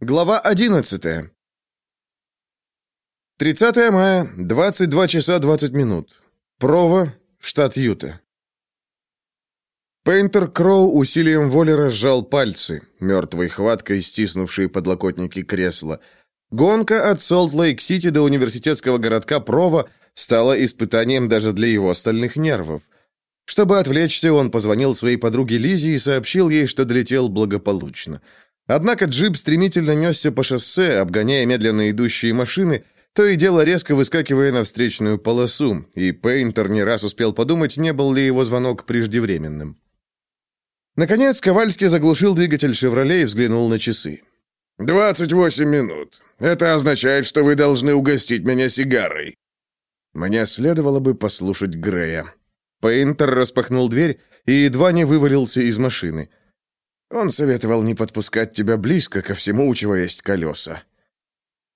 Глава 11. 30 мая, 22 часа 20 минут. Прово, штат Юта. Пейнтер Кроу усилием воли разжал пальцы, мертвой хваткой стиснувшие подлокотники кресла. Гонка от Солт-Лейк-Сити до университетского городка Прово стала испытанием даже для его остальных нервов. Чтобы отвлечься, он позвонил своей подруге Лизе и сообщил ей, что долетел благополучно. Однако джип стремительно несся по шоссе, обгоняя медленно идущие машины, то и дело резко выскакивая на встречную полосу, и Пейнтер не раз успел подумать, не был ли его звонок преждевременным. Наконец, Ковальский заглушил двигатель «Шевроле» и взглянул на часы. «Двадцать восемь минут. Это означает, что вы должны угостить меня сигарой». Мне следовало бы послушать Грея. Пейнтер распахнул дверь и едва не вывалился из машины. Он советовал не подпускать тебя близко ко всему, у чего есть колеса.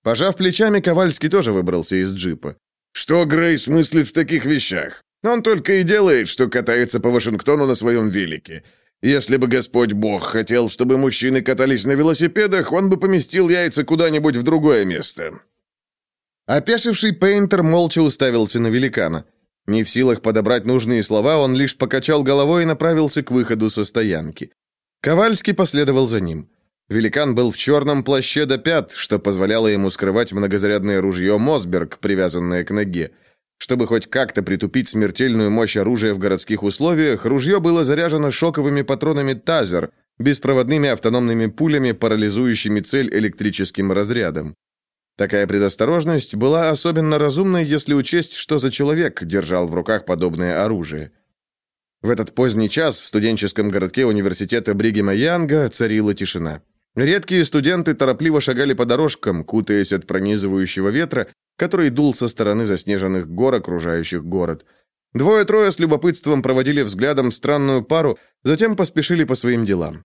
Пожав плечами, Ковальский тоже выбрался из джипа. «Что Грейс мыслит в таких вещах? Он только и делает, что катается по Вашингтону на своем велике. Если бы Господь Бог хотел, чтобы мужчины катались на велосипедах, он бы поместил яйца куда-нибудь в другое место». Опешивший Пейнтер молча уставился на великана. Не в силах подобрать нужные слова, он лишь покачал головой и направился к выходу со стоянки. Ковальский последовал за ним. Великан был в черном плаще до пят, что позволяло ему скрывать многозарядное ружье «Мосберг», привязанное к ноге. Чтобы хоть как-то притупить смертельную мощь оружия в городских условиях, ружье было заряжено шоковыми патронами «Тазер», беспроводными автономными пулями, парализующими цель электрическим разрядом. Такая предосторожность была особенно разумной, если учесть, что за человек держал в руках подобное оружие. В этот поздний час в студенческом городке университета Бригема Янга царила тишина. Редкие студенты торопливо шагали по дорожкам, кутаясь от пронизывающего ветра, который дул со стороны заснеженных гор, окружающих город. Двое-трое с любопытством проводили взглядом странную пару, затем поспешили по своим делам.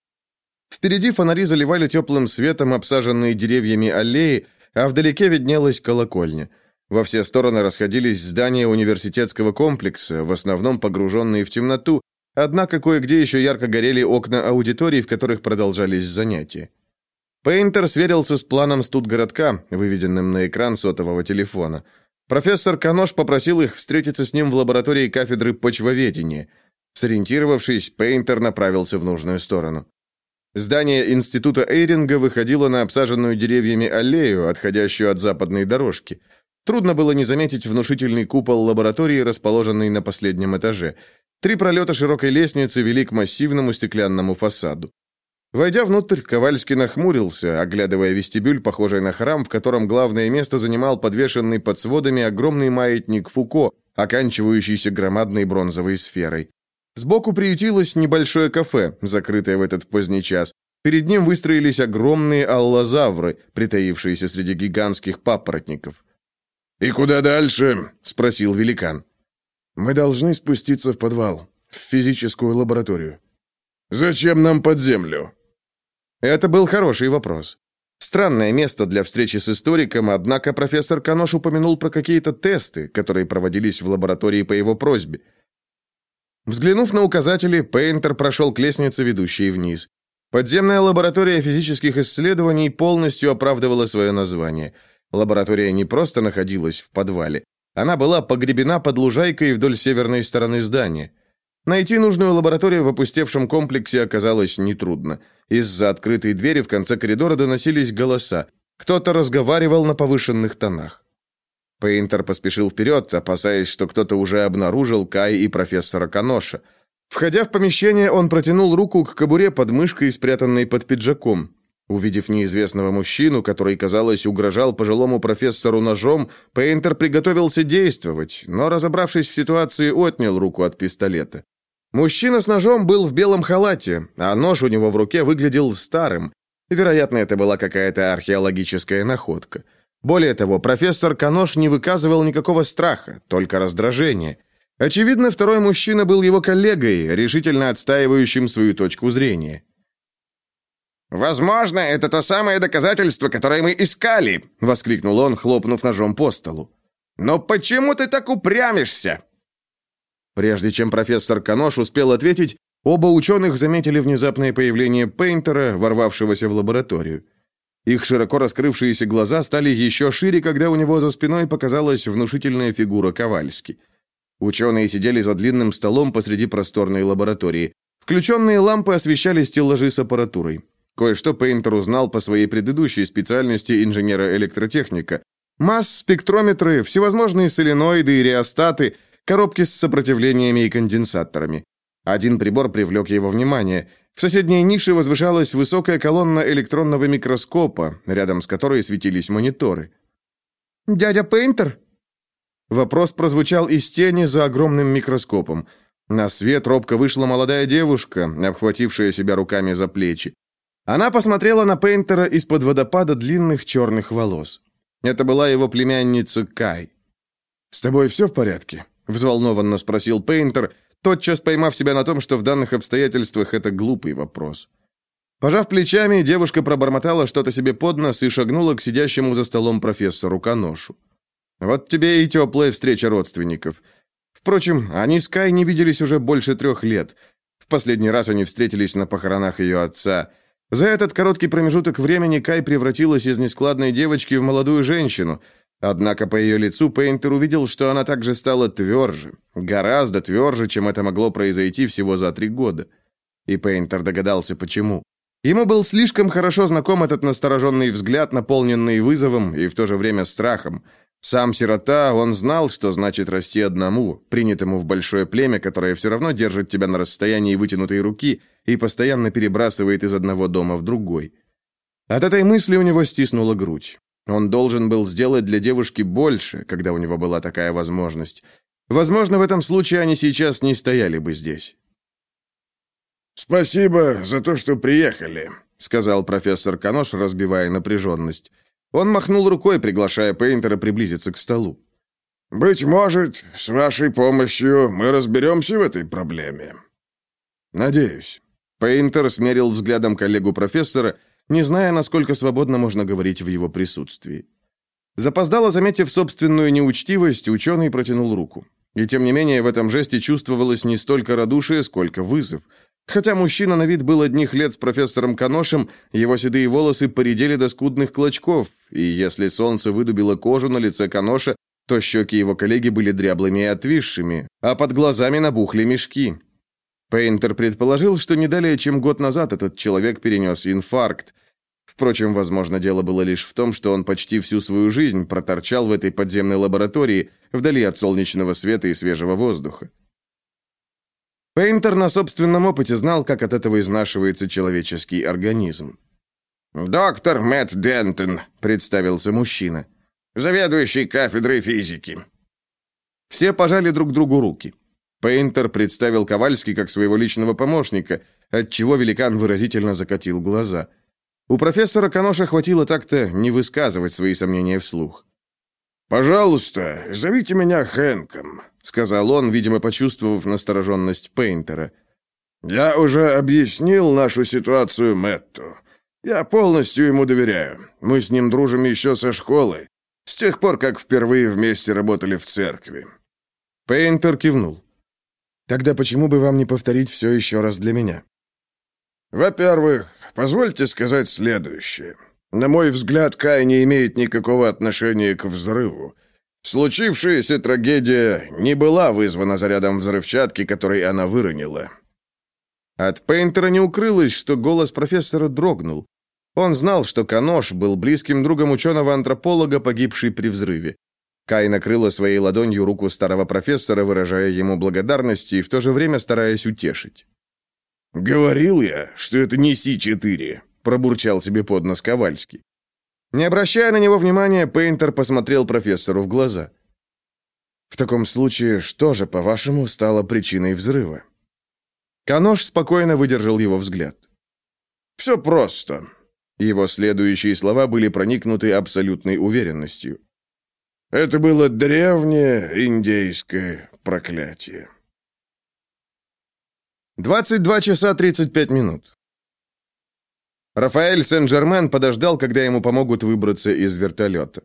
Впереди фонари заливали теплым светом обсаженные деревьями аллеи, а вдалеке виднелась колокольня – во все стороны расходились здания университетского комплекса, в основном погруженные в темноту, однако кое-где еще ярко горели окна аудиторий, в которых продолжались занятия. Пейнтер сверился с планом студгородка, выведенным на экран сотового телефона. Профессор Канош попросил их встретиться с ним в лаборатории кафедры почвоведения. Сориентировавшись, Пейнтер направился в нужную сторону. Здание института Эйринга выходило на обсаженную деревьями аллею, отходящую от западной дорожки – Трудно было не заметить внушительный купол лаборатории, расположенный на последнем этаже. Три пролета широкой лестницы вели к массивному стеклянному фасаду. Войдя внутрь, Ковальский нахмурился, оглядывая вестибюль, похожий на храм, в котором главное место занимал подвешенный под сводами огромный маятник Фуко, оканчивающийся громадной бронзовой сферой. Сбоку приютилось небольшое кафе, закрытое в этот поздний час. Перед ним выстроились огромные аллозавры, притаившиеся среди гигантских папоротников. «И куда дальше?» — спросил великан. «Мы должны спуститься в подвал, в физическую лабораторию». «Зачем нам под землю?» Это был хороший вопрос. Странное место для встречи с историком, однако профессор Канош упомянул про какие-то тесты, которые проводились в лаборатории по его просьбе. Взглянув на указатели, Пейнтер прошел к лестнице, ведущей вниз. Подземная лаборатория физических исследований полностью оправдывала свое название – Лаборатория не просто находилась в подвале. Она была погребена под лужайкой вдоль северной стороны здания. Найти нужную лабораторию в опустевшем комплексе оказалось нетрудно. Из-за открытой двери в конце коридора доносились голоса. Кто-то разговаривал на повышенных тонах. Пейнтер поспешил вперед, опасаясь, что кто-то уже обнаружил Кай и профессора Каноша. Входя в помещение, он протянул руку к кобуре под мышкой, спрятанной под пиджаком. Увидев неизвестного мужчину, который, казалось, угрожал пожилому профессору ножом, Пейнтер приготовился действовать, но, разобравшись в ситуации, отнял руку от пистолета. Мужчина с ножом был в белом халате, а нож у него в руке выглядел старым. Вероятно, это была какая-то археологическая находка. Более того, профессор Канош не выказывал никакого страха, только раздражение. Очевидно, второй мужчина был его коллегой, решительно отстаивающим свою точку зрения. «Возможно, это то самое доказательство, которое мы искали!» — воскликнул он, хлопнув ножом по столу. «Но почему ты так упрямишься?» Прежде чем профессор Канош успел ответить, оба ученых заметили внезапное появление Пейнтера, ворвавшегося в лабораторию. Их широко раскрывшиеся глаза стали еще шире, когда у него за спиной показалась внушительная фигура Ковальски. Ученые сидели за длинным столом посреди просторной лаборатории. Включенные лампы освещали стеллажи с аппаратурой. Кое-что Пейнтер узнал по своей предыдущей специальности инженера-электротехника. Масс-спектрометры, всевозможные соленоиды и реостаты, коробки с сопротивлениями и конденсаторами. Один прибор привлек его внимание. В соседней нише возвышалась высокая колонна электронного микроскопа, рядом с которой светились мониторы. «Дядя Пейнтер?» Вопрос прозвучал из тени за огромным микроскопом. На свет робко вышла молодая девушка, обхватившая себя руками за плечи. Она посмотрела на Пейнтера из-под водопада длинных черных волос. Это была его племянница Кай. «С тобой все в порядке?» – взволнованно спросил Пейнтер, тотчас поймав себя на том, что в данных обстоятельствах это глупый вопрос. Пожав плечами, девушка пробормотала что-то себе под нос и шагнула к сидящему за столом профессору Каношу. «Вот тебе и теплая встреча родственников». Впрочем, они с Кай не виделись уже больше трех лет. В последний раз они встретились на похоронах ее отца – за этот короткий промежуток времени Кай превратилась из нескладной девочки в молодую женщину. Однако по ее лицу Пейнтер увидел, что она также стала тверже, гораздо тверже, чем это могло произойти всего за три года. И Пейнтер догадался, почему. Ему был слишком хорошо знаком этот настороженный взгляд, наполненный вызовом и в то же время страхом. Сам сирота, он знал, что значит расти одному, принятому в большое племя, которое все равно держит тебя на расстоянии вытянутой руки и постоянно перебрасывает из одного дома в другой. От этой мысли у него стиснула грудь. Он должен был сделать для девушки больше, когда у него была такая возможность. Возможно, в этом случае они сейчас не стояли бы здесь. «Спасибо за то, что приехали», — сказал профессор Канош, разбивая напряженность. Он махнул рукой, приглашая Пейнтера приблизиться к столу. «Быть может, с вашей помощью мы разберемся в этой проблеме». «Надеюсь». Пейнтер смерил взглядом коллегу профессора, не зная, насколько свободно можно говорить в его присутствии. Запоздало, заметив собственную неучтивость, ученый протянул руку. И тем не менее, в этом жесте чувствовалось не столько радушие, сколько вызов – Хотя мужчина на вид был одних лет с профессором Каношем, его седые волосы поредели до скудных клочков, и если солнце выдубило кожу на лице Каноша, то щеки его коллеги были дряблыми и отвисшими, а под глазами набухли мешки. Пейнтер предположил, что не далее, чем год назад этот человек перенес инфаркт. Впрочем, возможно, дело было лишь в том, что он почти всю свою жизнь проторчал в этой подземной лаборатории, вдали от солнечного света и свежего воздуха. Пейнтер на собственном опыте знал, как от этого изнашивается человеческий организм. «Доктор Мэтт Дентон», — представился мужчина, «заведующий кафедрой физики». Все пожали друг другу руки. Пейнтер представил Ковальски как своего личного помощника, отчего великан выразительно закатил глаза. У профессора Каноша хватило так-то не высказывать свои сомнения вслух. «Пожалуйста, зовите меня Хэнком», — сказал он, видимо, почувствовав настороженность Пейнтера. «Я уже объяснил нашу ситуацию Мэтту. Я полностью ему доверяю. Мы с ним дружим еще со школы, с тех пор, как впервые вместе работали в церкви». Пейнтер кивнул. «Тогда почему бы вам не повторить все еще раз для меня?» «Во-первых, позвольте сказать следующее. На мой взгляд, Кай не имеет никакого отношения к взрыву. Случившаяся трагедия не была вызвана зарядом взрывчатки, который она выронила. От Пейнтера не укрылось, что голос профессора дрогнул. Он знал, что Канош был близким другом ученого-антрополога, погибший при взрыве. Кай накрыла своей ладонью руку старого профессора, выражая ему благодарность и в то же время стараясь утешить. «Говорил я, что это не Си-4», пробурчал себе под нос Ковальский. Не обращая на него внимания, Пейнтер посмотрел профессору в глаза. В таком случае, что же, по-вашему, стало причиной взрыва? Канош спокойно выдержал его взгляд. «Все просто». Его следующие слова были проникнуты абсолютной уверенностью. «Это было древнее индейское проклятие». 22 часа 35 минут. Рафаэль Сен-Жермен подождал, когда ему помогут выбраться из вертолета.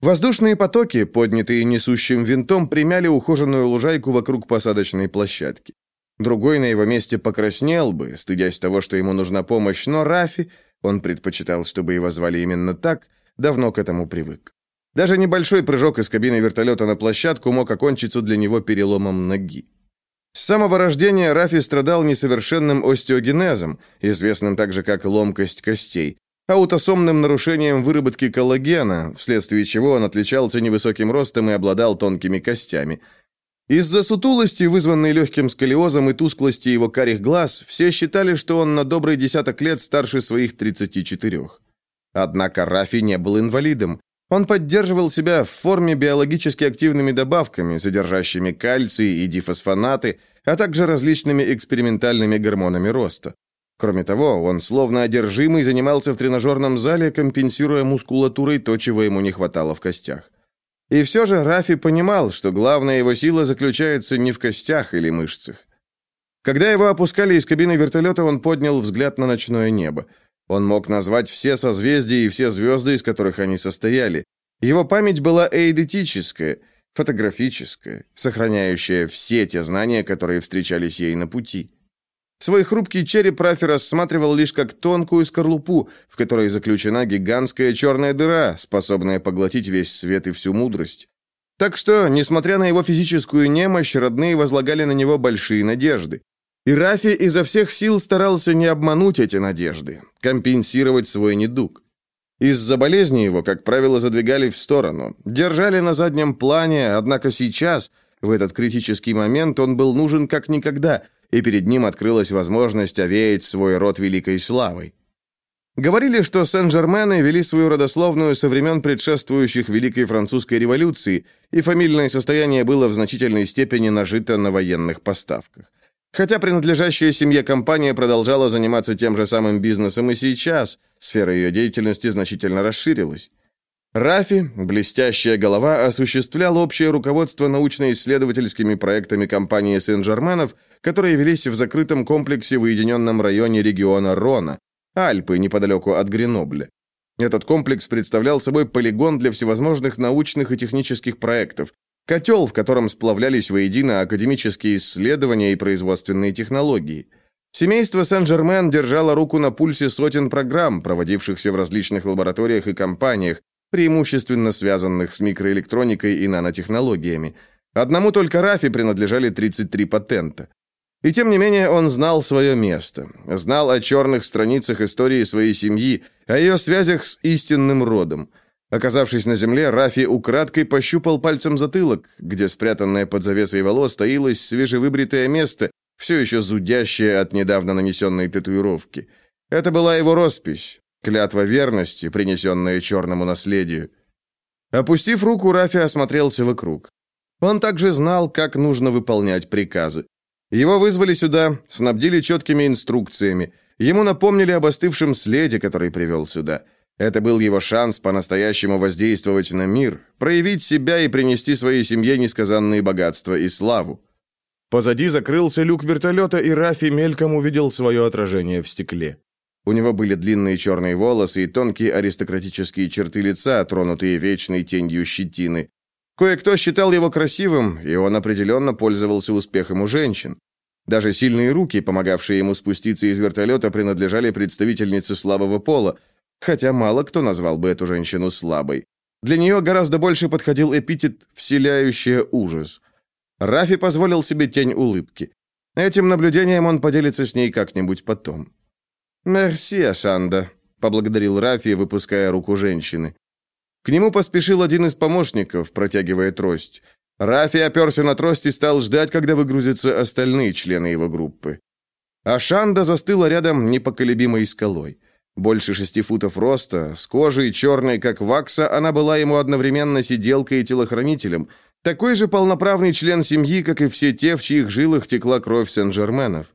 Воздушные потоки, поднятые несущим винтом, примяли ухоженную лужайку вокруг посадочной площадки. Другой на его месте покраснел бы, стыдясь того, что ему нужна помощь, но Рафи, Он предпочитал, чтобы его звали именно так, давно к этому привык. Даже небольшой прыжок из кабины вертолета на площадку мог окончиться для него переломом ноги. С самого рождения Рафи страдал несовершенным остеогенезом, известным также как ломкость костей, аутосомным нарушением выработки коллагена, вследствие чего он отличался невысоким ростом и обладал тонкими костями. Из-за сутулости, вызванной легким сколиозом и тусклости его карих глаз, все считали, что он на добрый десяток лет старше своих 34. Однако Рафи не был инвалидом. Он поддерживал себя в форме биологически активными добавками, содержащими кальций и дифосфонаты, а также различными экспериментальными гормонами роста. Кроме того, он словно одержимый занимался в тренажерном зале, компенсируя мускулатурой то, чего ему не хватало в костях. И все же Рафи понимал, что главная его сила заключается не в костях или мышцах. Когда его опускали из кабины вертолета, он поднял взгляд на ночное небо. Он мог назвать все созвездия и все звезды, из которых они состояли. Его память была эйдетическая, фотографическая, сохраняющая все те знания, которые встречались ей на пути. Свой хрупкий череп Рафи рассматривал лишь как тонкую скорлупу, в которой заключена гигантская черная дыра, способная поглотить весь свет и всю мудрость. Так что, несмотря на его физическую немощь, родные возлагали на него большие надежды. И Рафи изо всех сил старался не обмануть эти надежды, компенсировать свой недуг. Из-за болезни его, как правило, задвигали в сторону, держали на заднем плане, однако сейчас, в этот критический момент, он был нужен как никогда, и перед ним открылась возможность овеять свой род великой славой. Говорили, что Сен-Жермены вели свою родословную со времен предшествующих Великой Французской революции, и фамильное состояние было в значительной степени нажито на военных поставках. Хотя принадлежащая семье компания продолжала заниматься тем же самым бизнесом и сейчас, сфера ее деятельности значительно расширилась. Рафи, блестящая голова, осуществлял общее руководство научно-исследовательскими проектами компании Сен-Жерменов, которые велись в закрытом комплексе в уединенном районе региона Рона, Альпы, неподалеку от Гренобля. Этот комплекс представлял собой полигон для всевозможных научных и технических проектов, Котел, в котором сплавлялись воедино академические исследования и производственные технологии. Семейство Сен-Жермен держало руку на пульсе сотен программ, проводившихся в различных лабораториях и компаниях, преимущественно связанных с микроэлектроникой и нанотехнологиями. Одному только Рафи принадлежали 33 патента. И тем не менее он знал свое место, знал о черных страницах истории своей семьи, о ее связях с истинным родом – Оказавшись на земле, Рафи украдкой пощупал пальцем затылок, где спрятанное под завесой волос таилось свежевыбритое место, все еще зудящее от недавно нанесенной татуировки. Это была его роспись, клятва верности, принесенная черному наследию. Опустив руку, Рафи осмотрелся вокруг. Он также знал, как нужно выполнять приказы. Его вызвали сюда, снабдили четкими инструкциями. Ему напомнили об остывшем следе, который привел сюда – это был его шанс по-настоящему воздействовать на мир, проявить себя и принести своей семье несказанные богатства и славу. Позади закрылся люк вертолета, и Рафи мельком увидел свое отражение в стекле. У него были длинные черные волосы и тонкие аристократические черты лица, тронутые вечной тенью щетины. Кое-кто считал его красивым, и он определенно пользовался успехом у женщин. Даже сильные руки, помогавшие ему спуститься из вертолета, принадлежали представительнице слабого пола, хотя мало кто назвал бы эту женщину слабой. Для нее гораздо больше подходил эпитет «вселяющая ужас». Рафи позволил себе тень улыбки. Этим наблюдением он поделится с ней как-нибудь потом. «Мерси, Ашанда», — поблагодарил Рафи, выпуская руку женщины. К нему поспешил один из помощников, протягивая трость. Рафи оперся на трость и стал ждать, когда выгрузятся остальные члены его группы. Ашанда застыла рядом непоколебимой скалой. Больше шести футов роста, с кожей черной, как вакса, она была ему одновременно сиделкой и телохранителем, такой же полноправный член семьи, как и все те, в чьих жилах текла кровь Сен-Жерменов.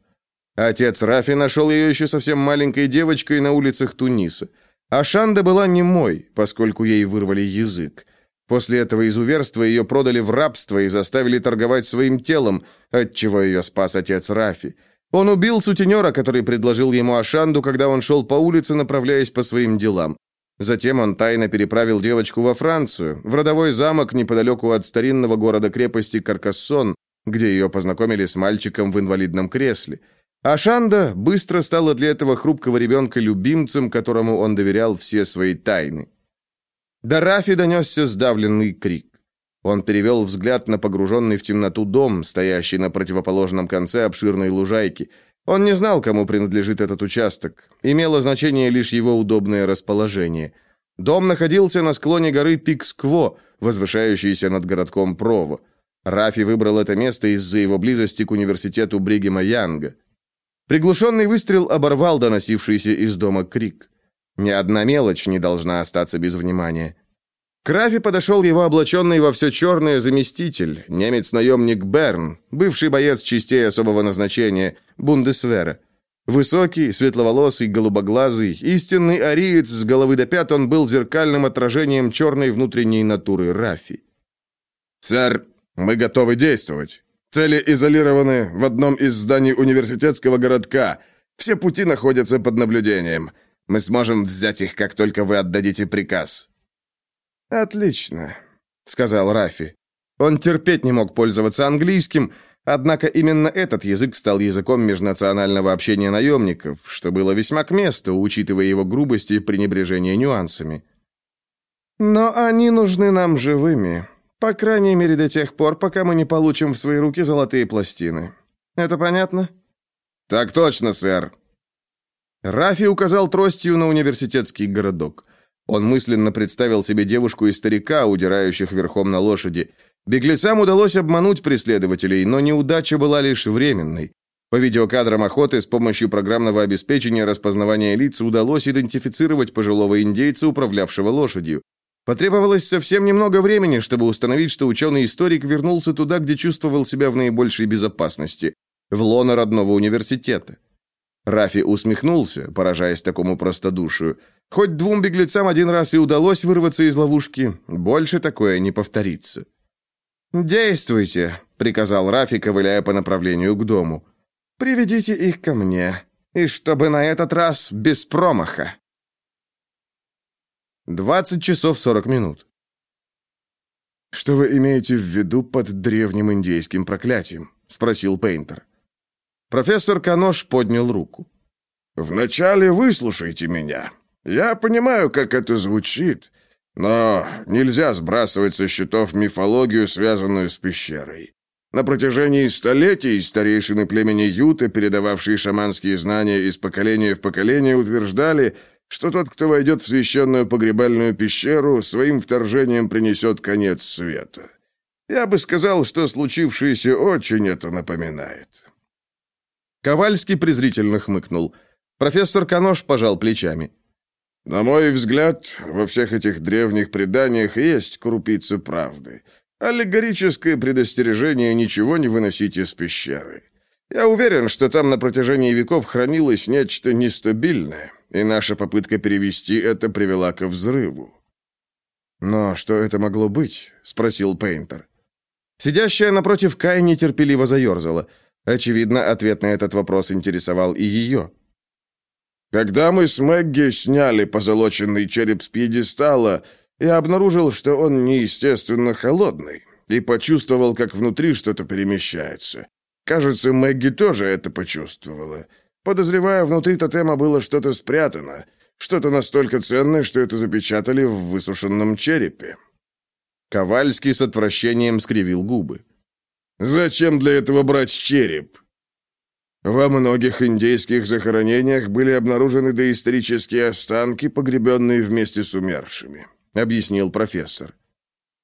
Отец Рафи нашел ее еще совсем маленькой девочкой на улицах Туниса. А Шанда была немой, поскольку ей вырвали язык. После этого изуверства ее продали в рабство и заставили торговать своим телом, отчего ее спас отец Рафи. Он убил сутенера, который предложил ему Ашанду, когда он шел по улице, направляясь по своим делам. Затем он тайно переправил девочку во Францию, в родовой замок неподалеку от старинного города-крепости Каркассон, где ее познакомили с мальчиком в инвалидном кресле. Ашанда быстро стала для этого хрупкого ребенка любимцем, которому он доверял все свои тайны. До Рафи донесся сдавленный крик. Он перевел взгляд на погруженный в темноту дом, стоящий на противоположном конце обширной лужайки. Он не знал, кому принадлежит этот участок. Имело значение лишь его удобное расположение. Дом находился на склоне горы Пикскво, возвышающейся над городком Прово. Рафи выбрал это место из-за его близости к университету Бригема Янга. Приглушенный выстрел оборвал доносившийся из дома крик. Ни одна мелочь не должна остаться без внимания. К Рафи подошел его облаченный во все черное заместитель, немец-наемник Берн, бывший боец частей особого назначения, Бундесвера. Высокий, светловолосый, голубоглазый, истинный ариец с головы до пят, он был зеркальным отражением черной внутренней натуры Рафи. «Сэр, мы готовы действовать. Цели изолированы в одном из зданий университетского городка. Все пути находятся под наблюдением. Мы сможем взять их, как только вы отдадите приказ». «Отлично», — сказал Рафи. Он терпеть не мог пользоваться английским, однако именно этот язык стал языком межнационального общения наемников, что было весьма к месту, учитывая его грубость и пренебрежение нюансами. «Но они нужны нам живыми. По крайней мере, до тех пор, пока мы не получим в свои руки золотые пластины. Это понятно? Так точно, сэр. Рафи указал тростью на университетский городок. Он мысленно представил себе девушку и старика, удирающих верхом на лошади. Беглецам удалось обмануть преследователей, но неудача была лишь временной. По видеокадрам охоты с помощью программного обеспечения распознавания лиц удалось идентифицировать пожилого индейца, управлявшего лошадью. Потребовалось совсем немного времени, чтобы установить, что ученый-историк вернулся туда, где чувствовал себя в наибольшей безопасности, в лоно родного университета. Рафи усмехнулся, поражаясь такому простодушию. Хоть двум беглецам один раз и удалось вырваться из ловушки, больше такое не повторится. «Действуйте», — приказал Рафи, ковыляя по направлению к дому. «Приведите их ко мне, и чтобы на этот раз без промаха». 20 часов 40 минут. «Что вы имеете в виду под древним индейским проклятием?» — спросил Пейнтер. Профессор Канош поднял руку. «Вначале выслушайте меня. Я понимаю, как это звучит, но нельзя сбрасывать со счетов мифологию, связанную с пещерой. На протяжении столетий старейшины племени Юта, передававшие шаманские знания из поколения в поколение, утверждали, что тот, кто войдет в священную погребальную пещеру, своим вторжением принесет конец света. Я бы сказал, что случившееся очень это напоминает». Ковальский презрительно хмыкнул. Профессор Канош пожал плечами. «На мой взгляд, во всех этих древних преданиях есть крупица правды. Аллегорическое предостережение ничего не выносить из пещеры. Я уверен, что там на протяжении веков хранилось нечто нестабильное, и наша попытка перевести это привела к взрыву. «Но что это могло быть?» — спросил Пейнтер. Сидящая напротив Кай нетерпеливо заерзала. Очевидно, ответ на этот вопрос интересовал и ее. «Когда мы с Мэгги сняли позолоченный череп с пьедестала, я обнаружил, что он неестественно холодный, и почувствовал, как внутри что-то перемещается. Кажется, Мэгги тоже это почувствовала. Подозревая, внутри тотема было что-то спрятано, что-то настолько ценное, что это запечатали в высушенном черепе. Ковальский с отвращением скривил губы. «Зачем для этого брать череп?» Во многих индейских захоронениях были обнаружены доисторические останки, погребенные вместе с умершими, объяснил профессор.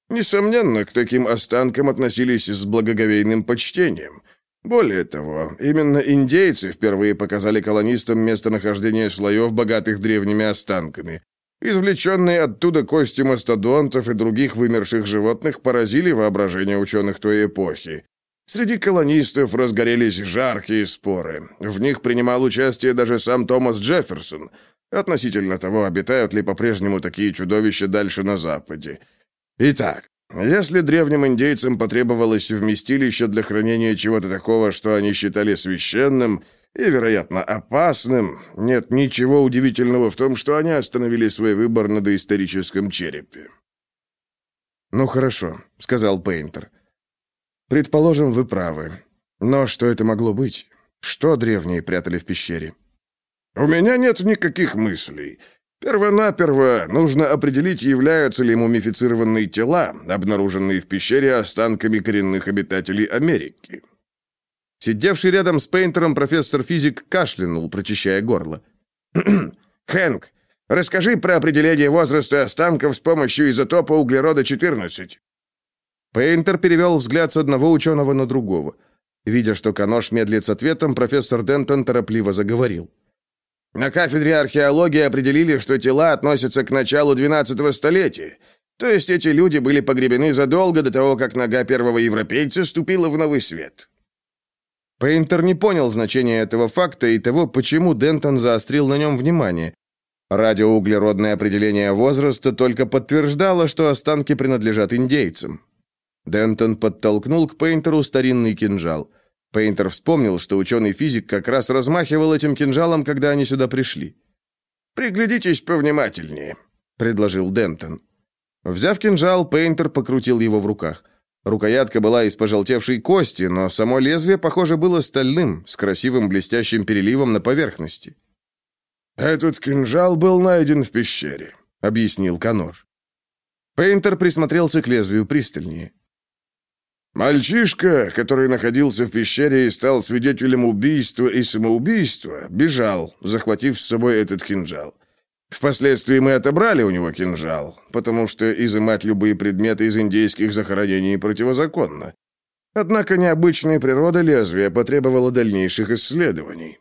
Несомненно, к таким останкам относились с благоговейным почтением. Более того, именно индейцы впервые показали колонистам местонахождение слоев, богатых древними останками. Извлеченные оттуда кости мастодонтов и других вымерших животных поразили воображение ученых той эпохи. Среди колонистов разгорелись жаркие споры. В них принимал участие даже сам Томас Джефферсон, относительно того, обитают ли по-прежнему такие чудовища дальше на Западе. Итак, если древним индейцам потребовалось вместилище для хранения чего-то такого, что они считали священным и, вероятно, опасным, нет ничего удивительного в том, что они остановили свой выбор на доисторическом черепе. «Ну хорошо», — сказал Пейнтер. «Предположим, вы правы. Но что это могло быть? Что древние прятали в пещере? У меня нет никаких мыслей. Первонаперво нужно определить, являются ли мумифицированные тела, обнаруженные в пещере останками коренных обитателей Америки. Сидевший рядом с Пейнтером профессор-физик кашлянул, прочищая горло. «Хэнк, расскажи про определение возраста останков с помощью изотопа углерода-14». Пейнтер перевел взгляд с одного ученого на другого. Видя, что Канош медлит с ответом, профессор Дентон торопливо заговорил. На кафедре археологии определили, что тела относятся к началу 12 столетия. То есть эти люди были погребены задолго до того, как нога первого европейца ступила в новый свет. Пейнтер не понял значения этого факта и того, почему Дентон заострил на нем внимание. Радиоуглеродное определение возраста только подтверждало, что останки принадлежат индейцам. Дентон подтолкнул к Пейнтеру старинный кинжал – Пейнтер вспомнил, что ученый-физик как раз размахивал этим кинжалом, когда они сюда пришли. «Приглядитесь повнимательнее», — предложил Дентон. Взяв кинжал, Пейнтер покрутил его в руках. Рукоятка была из пожелтевшей кости, но само лезвие, похоже, было стальным, с красивым блестящим переливом на поверхности. «Этот кинжал был найден в пещере», — объяснил Канош. Пейнтер присмотрелся к лезвию пристальнее. Мальчишка, который находился в пещере и стал свидетелем убийства и самоубийства, бежал, захватив с собой этот кинжал. Впоследствии мы отобрали у него кинжал, потому что изымать любые предметы из индейских захоронений противозаконно. Однако необычная природа лезвия потребовала дальнейших исследований.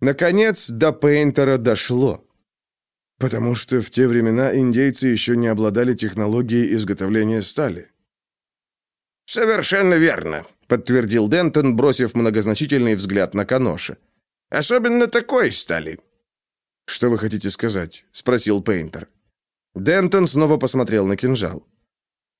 Наконец, до Пейнтера дошло. Потому что в те времена индейцы еще не обладали технологией изготовления стали. «Совершенно верно», — подтвердил Дентон, бросив многозначительный взгляд на Каноша. «Особенно такой стали». «Что вы хотите сказать?» — спросил Пейнтер. Дентон снова посмотрел на кинжал.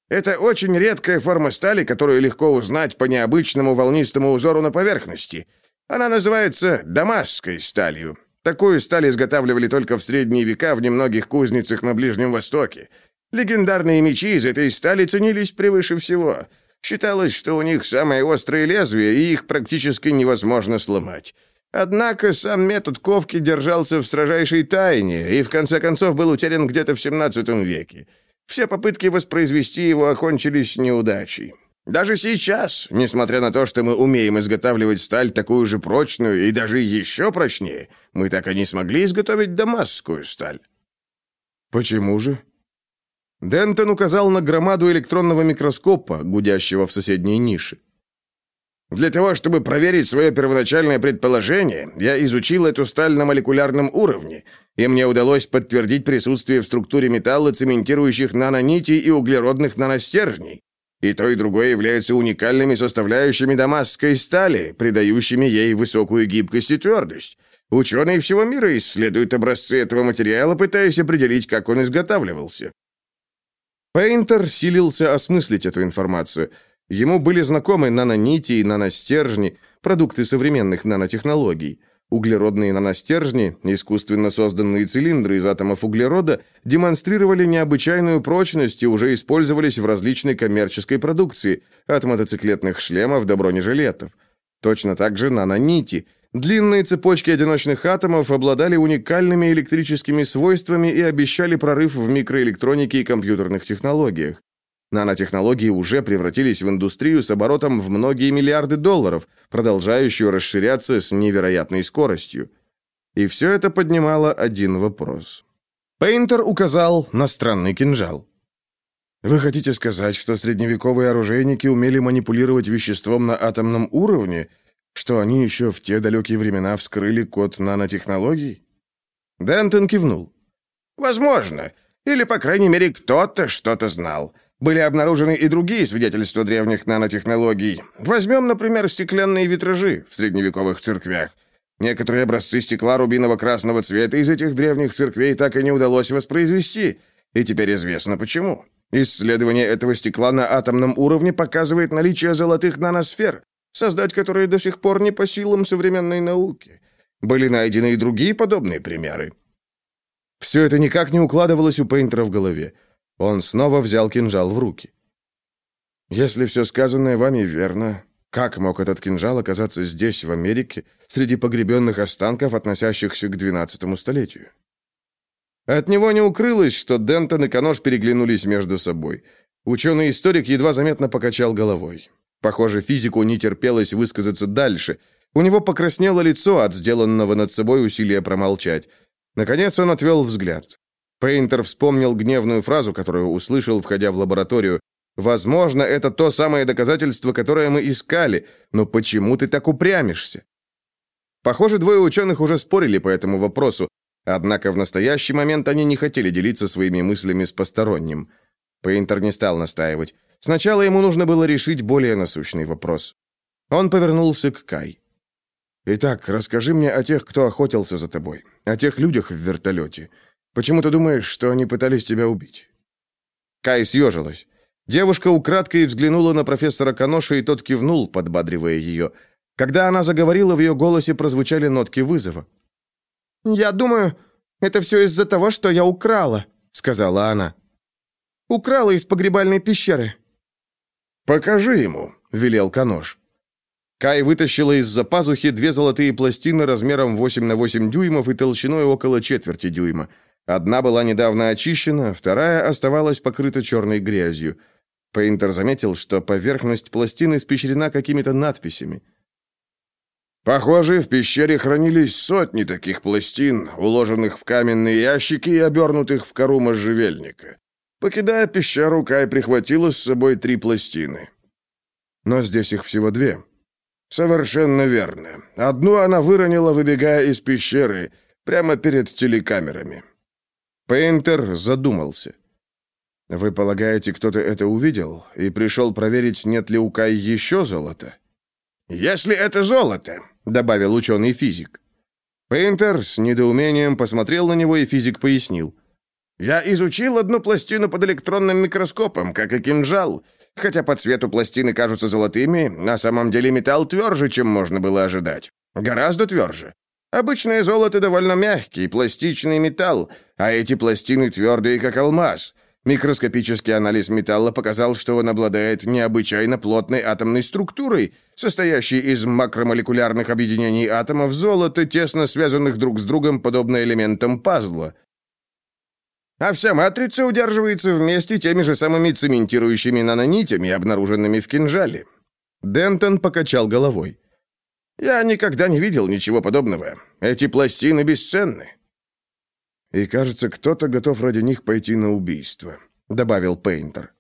«Это очень редкая форма стали, которую легко узнать по необычному волнистому узору на поверхности. Она называется дамасской сталью. Такую сталь изготавливали только в средние века в немногих кузницах на Ближнем Востоке. Легендарные мечи из этой стали ценились превыше всего. Считалось, что у них самое острое лезвие, и их практически невозможно сломать. Однако сам метод ковки держался в строжайшей тайне и в конце концов был утерян где-то в 17 веке. Все попытки воспроизвести его окончились неудачей. Даже сейчас, несмотря на то, что мы умеем изготавливать сталь такую же прочную и даже еще прочнее, мы так и не смогли изготовить дамасскую сталь. Почему же? Дентон указал на громаду электронного микроскопа, гудящего в соседней нише. Для того, чтобы проверить свое первоначальное предположение, я изучил эту сталь на молекулярном уровне, и мне удалось подтвердить присутствие в структуре металла цементирующих нанонитей и углеродных наностержней. И то, и другое являются уникальными составляющими дамасской стали, придающими ей высокую гибкость и твердость. Ученые всего мира исследуют образцы этого материала, пытаясь определить, как он изготавливался. Пейнтер силился осмыслить эту информацию. Ему были знакомы нанонити и наностержни, продукты современных нанотехнологий. Углеродные наностержни, искусственно созданные цилиндры из атомов углерода, демонстрировали необычайную прочность и уже использовались в различной коммерческой продукции, от мотоциклетных шлемов до бронежилетов. Точно так же нанонити – Длинные цепочки одиночных атомов обладали уникальными электрическими свойствами и обещали прорыв в микроэлектронике и компьютерных технологиях. Нанотехнологии уже превратились в индустрию с оборотом в многие миллиарды долларов, продолжающую расширяться с невероятной скоростью. И все это поднимало один вопрос. Пейнтер указал на странный кинжал. «Вы хотите сказать, что средневековые оружейники умели манипулировать веществом на атомном уровне что они еще в те далекие времена вскрыли код нанотехнологий? Дентон кивнул. Возможно. Или, по крайней мере, кто-то что-то знал. Были обнаружены и другие свидетельства древних нанотехнологий. Возьмем, например, стеклянные витражи в средневековых церквях. Некоторые образцы стекла рубиново-красного цвета из этих древних церквей так и не удалось воспроизвести. И теперь известно почему. Исследование этого стекла на атомном уровне показывает наличие золотых наносфер, создать которые до сих пор не по силам современной науки. Были найдены и другие подобные примеры. Все это никак не укладывалось у Пейнтера в голове. Он снова взял кинжал в руки. «Если все сказанное вами верно, Как мог этот кинжал оказаться здесь, в Америке, среди погребенных останков, относящихся к XII столетию? От него не укрылось, что Дентон и Канош переглянулись между собой. Ученый-историк едва заметно покачал головой. Похоже, физику не терпелось высказаться дальше. У него покраснело лицо от сделанного над собой усилия промолчать. Наконец он отвел взгляд. Пейнтер вспомнил гневную фразу, которую услышал, входя в лабораторию. «Возможно, это то самое доказательство, которое мы искали, но почему ты так упрямишься?» Похоже, двое ученых уже спорили по этому вопросу, однако в настоящий момент они не хотели делиться своими мыслями с посторонним. Пейнтер не стал настаивать. Сначала ему нужно было решить более насущный вопрос. Он повернулся к Кай. «Итак, расскажи мне о тех, кто охотился за тобой, о тех людях в вертолете. Почему ты думаешь, что они пытались тебя убить?» Кай съежилась. Девушка украдкой взглянула на профессора Каноша, и тот кивнул, подбадривая ее. Когда она заговорила, в ее голосе прозвучали нотки вызова. «Я думаю, это все из-за того, что я украла», — сказала она. «Украла из погребальной пещеры». «Покажи ему», — велел Канош. Кай вытащила из-за пазухи две золотые пластины размером 8 на 8 дюймов и толщиной около четверти дюйма. Одна была недавно очищена, вторая оставалась покрыта черной грязью. Пейнтер заметил, что поверхность пластины испещрена какими-то надписями. Похоже, в пещере хранились сотни таких пластин, уложенных в каменные ящики и обернутых в кору можжевельника. Покидая пещеру, Кай прихватила с собой три пластины. Но здесь их всего две. Совершенно верно. Одну она выронила, выбегая из пещеры, прямо перед телекамерами. Пейнтер задумался. «Вы полагаете, кто-то это увидел и пришел проверить, нет ли у Кай еще золота?» «Если это золото», — добавил ученый-физик. Пейнтер с недоумением посмотрел на него, и физик пояснил. «Я изучил одну пластину под электронным микроскопом, как и кинжал. Хотя по цвету пластины кажутся золотыми, на самом деле металл тверже, чем можно было ожидать. Гораздо тверже. Обычное золото довольно мягкий, пластичный металл, а эти пластины твердые, как алмаз. Микроскопический анализ металла показал, что он обладает необычайно плотной атомной структурой, состоящей из макромолекулярных объединений атомов золота, тесно связанных друг с другом, подобно элементам пазла. А вся матрица удерживается вместе теми же самыми цементирующими нанонитями, обнаруженными в кинжале. Дентон покачал головой. Я никогда не видел ничего подобного. Эти пластины бесценны. И, кажется, кто-то готов ради них пойти на убийство, добавил Пейнтер.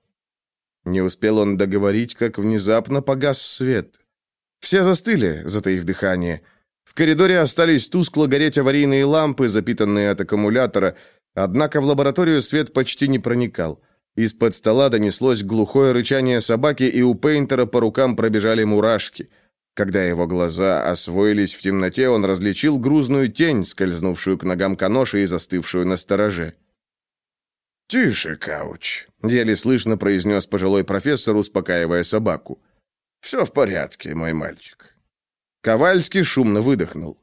Не успел он договорить, как внезапно погас свет. Все застыли, затаив дыхание. В коридоре остались тускло гореть аварийные лампы, запитанные от аккумулятора, однако в лабораторию свет почти не проникал. Из-под стола донеслось глухое рычание собаки, и у Пейнтера по рукам пробежали мурашки – когда его глаза освоились в темноте, он различил грузную тень, скользнувшую к ногам Каноши и застывшую на стороже. «Тише, Кауч», — еле слышно произнес пожилой профессор, успокаивая собаку. «Все в порядке, мой мальчик». Ковальский шумно выдохнул.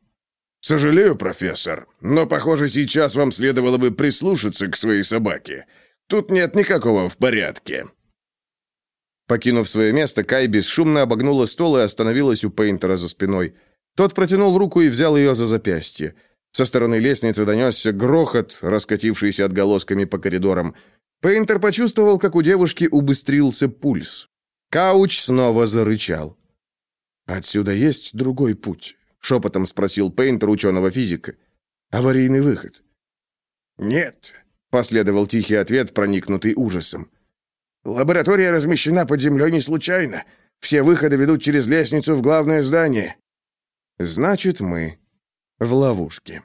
«Сожалею, профессор, но, похоже, сейчас вам следовало бы прислушаться к своей собаке. Тут нет никакого в порядке». Покинув свое место, Кай бесшумно обогнула стол и остановилась у Пейнтера за спиной. Тот протянул руку и взял ее за запястье. Со стороны лестницы донесся грохот, раскатившийся отголосками по коридорам. Пейнтер почувствовал, как у девушки убыстрился пульс. Кауч снова зарычал. «Отсюда есть другой путь?» — шепотом спросил Пейнтер ученого физика. «Аварийный выход?» «Нет», — последовал тихий ответ, проникнутый ужасом. Лаборатория размещена под землей не случайно. Все выходы ведут через лестницу в главное здание. Значит, мы в ловушке.